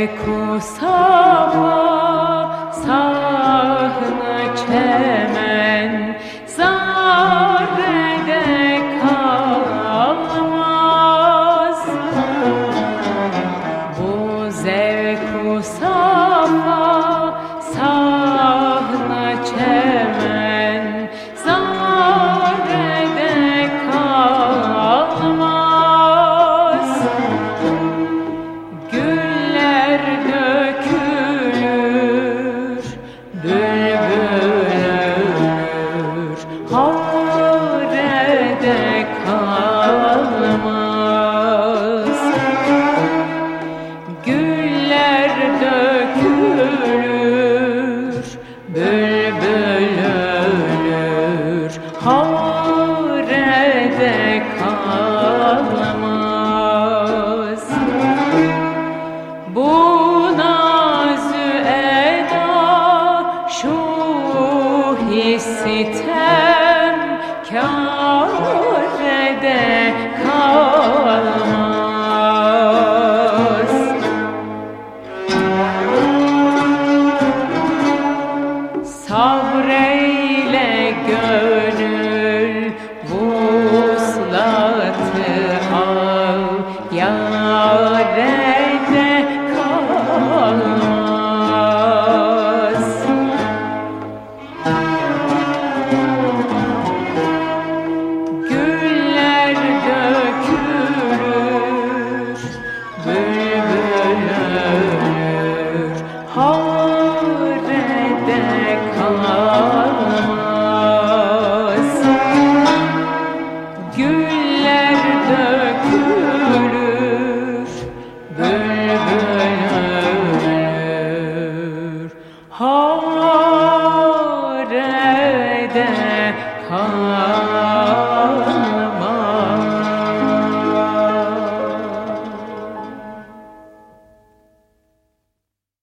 Zevku sabah sahne çemen harede kalmaz Bu nazü şu hissitem kârede kalmaz sabreyle gör. büyür Harede kalmaz Güller dökülür Bülbül ölür Harede